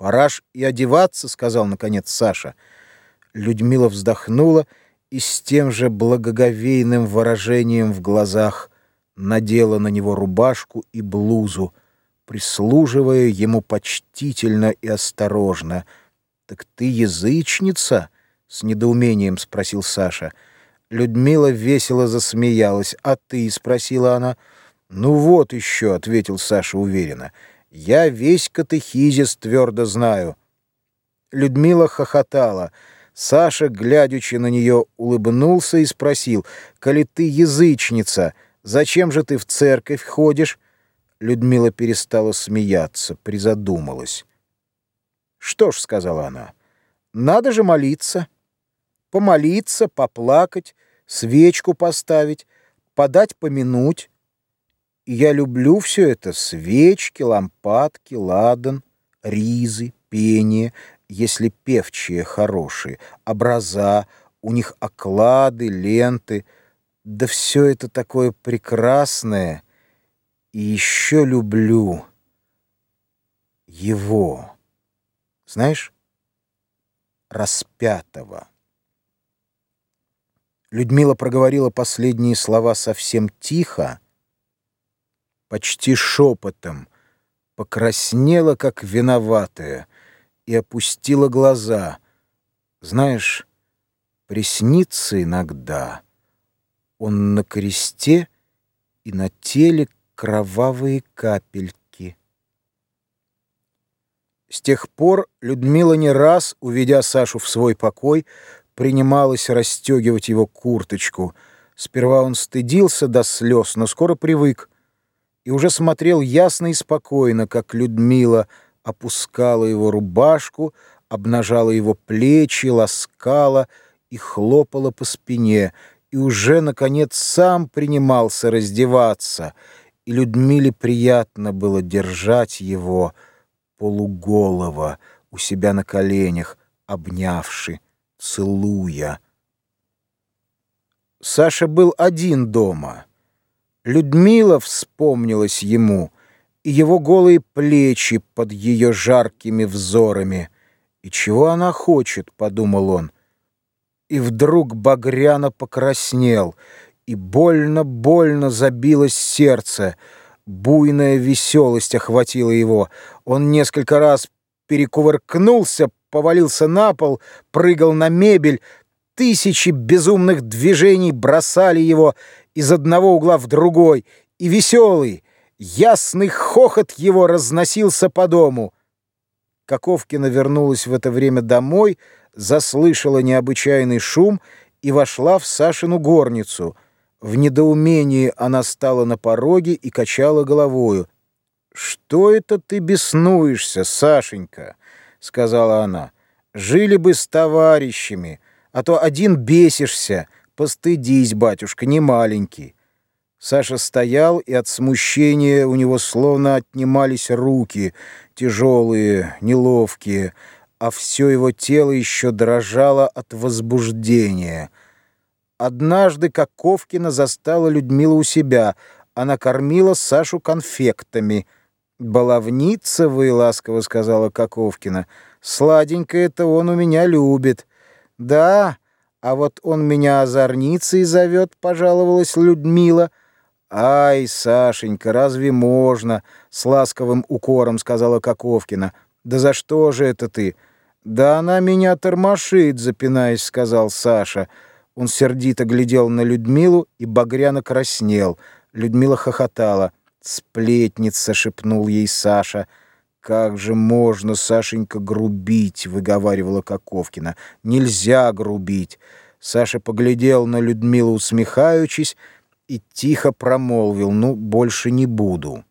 «Пора ж и одеваться», — сказал, наконец, Саша. Людмила вздохнула и с тем же благоговейным выражением в глазах надела на него рубашку и блузу, прислуживая ему почтительно и осторожно. «Так ты язычница?» — с недоумением спросил Саша. Людмила весело засмеялась. «А ты?» — спросила она. «Ну вот еще», — ответил Саша уверенно. «Я весь катехизис твердо знаю». Людмила хохотала. Саша, глядячи на нее, улыбнулся и спросил, «Коли ты язычница, зачем же ты в церковь ходишь?» Людмила перестала смеяться, призадумалась. «Что ж», — сказала она, — «надо же молиться. Помолиться, поплакать, свечку поставить, подать помянуть. Я люблю все это — свечки, лампадки, ладан, ризы, пение, если певчие хорошие, образа, у них оклады, ленты. Да все это такое прекрасное. И еще люблю его, знаешь, распятого. Людмила проговорила последние слова совсем тихо, почти шепотом, покраснела, как виноватая, и опустила глаза. Знаешь, приснится иногда. Он на кресте и на теле кровавые капельки. С тех пор Людмила не раз, уведя Сашу в свой покой, принималась расстегивать его курточку. Сперва он стыдился до слез, но скоро привык и уже смотрел ясно и спокойно, как Людмила опускала его рубашку, обнажала его плечи, ласкала и хлопала по спине, и уже, наконец, сам принимался раздеваться, и Людмиле приятно было держать его полуголого у себя на коленях, обнявши, целуя. Саша был один дома — Людмила вспомнилась ему, и его голые плечи под ее жаркими взорами. «И чего она хочет?» — подумал он. И вдруг багряно покраснел, и больно-больно забилось сердце. Буйная веселость охватила его. Он несколько раз перекувыркнулся, повалился на пол, прыгал на мебель. Тысячи безумных движений бросали его, из одного угла в другой, и веселый, ясный хохот его разносился по дому. Каковкина вернулась в это время домой, заслышала необычайный шум и вошла в Сашину горницу. В недоумении она стала на пороге и качала головою. «Что это ты беснуешься, Сашенька?» — сказала она. «Жили бы с товарищами, а то один бесишься». Постыдись, батюшка, не маленький. Саша стоял, и от смущения у него словно отнимались руки, тяжелые, неловкие, а все его тело еще дрожало от возбуждения. Однажды Коковкина застала Людмила у себя. Она кормила Сашу конфектами. «Баловница вы», — ласково сказала Коковкина. «Сладенько это он у меня любит». «Да», а вот он меня озорницей зовет, пожаловалась Людмила. Ай, Сашенька, разве можно? С ласковым укором сказала Коковкина. Да за что же это ты? Да она меня тормошит, запинаясь, сказал Саша. Он сердито глядел на Людмилу и багряно краснел. Людмила хохотала. «Сплетница!» — шепнул ей Саша. «Как же можно, Сашенька, грубить?» — выговаривала Коковкина. «Нельзя грубить!» Саша поглядел на Людмилу, усмехаючись, и тихо промолвил «Ну, больше не буду».